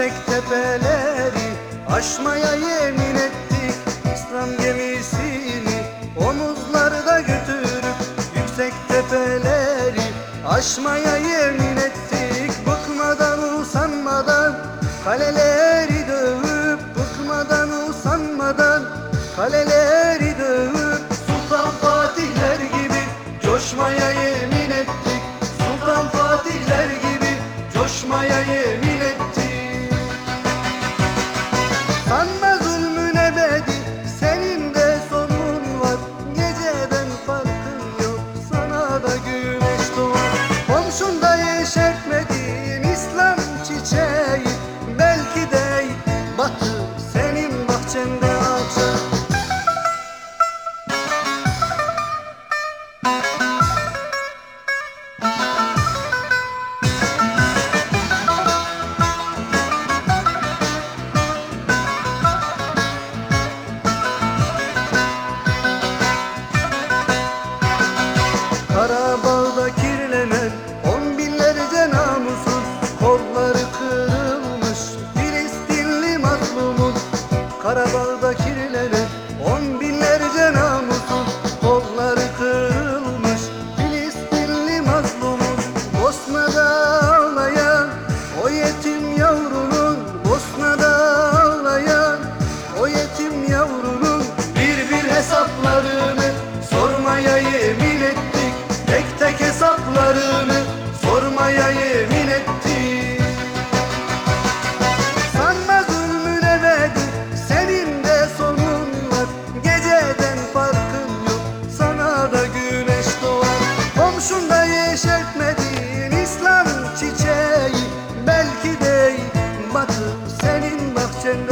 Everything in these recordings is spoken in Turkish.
yüksek tepeleri aşmaya yemin ettik. Aşmaya yemin ettik. Bıkmadan usanmadan. Kaleleri dövüp bıkmadan usanmadan. Kaleleri dövüp Sultan Fatihler gibi coşmaya yemin ettik. Sultan Fatihler gibi coşmaya yemin ettik. Sanma zulmün ebedi senin de sonun var. Geceden farkın yok sana da güneş batı senin bahçende açar Karabağ'da kirlenen yemin ettik. Tek tek hesaplarını sormaya yemin ettik. Sanma zulmün ebedi senin de sonun var. Geceden farkın yok sana da güneş doğar. Komşunda yeşertmediğin İslam çiçeği. Belki de batı senin bahçende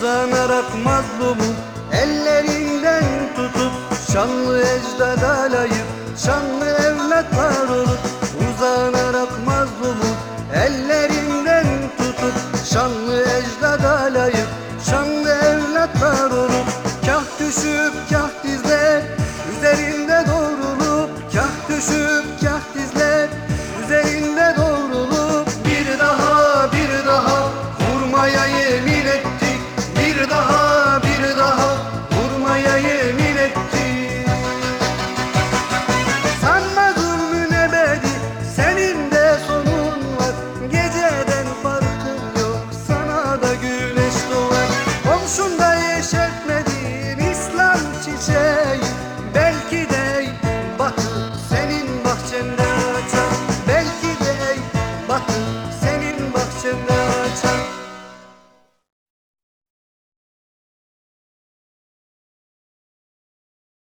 Uzanarak mazlumu ellerinden tutup Şanlı ecdada layık şanlı evlatlar olup Uzanarak mazlumu ellerinden tutup Şanlı ecdada layık şanlı evlatlar olup Kah düşüp kah dizler üzerinde doğrulup Kah düşüp kah dizler üzerinde doğrulup Bir daha bir daha vurmaya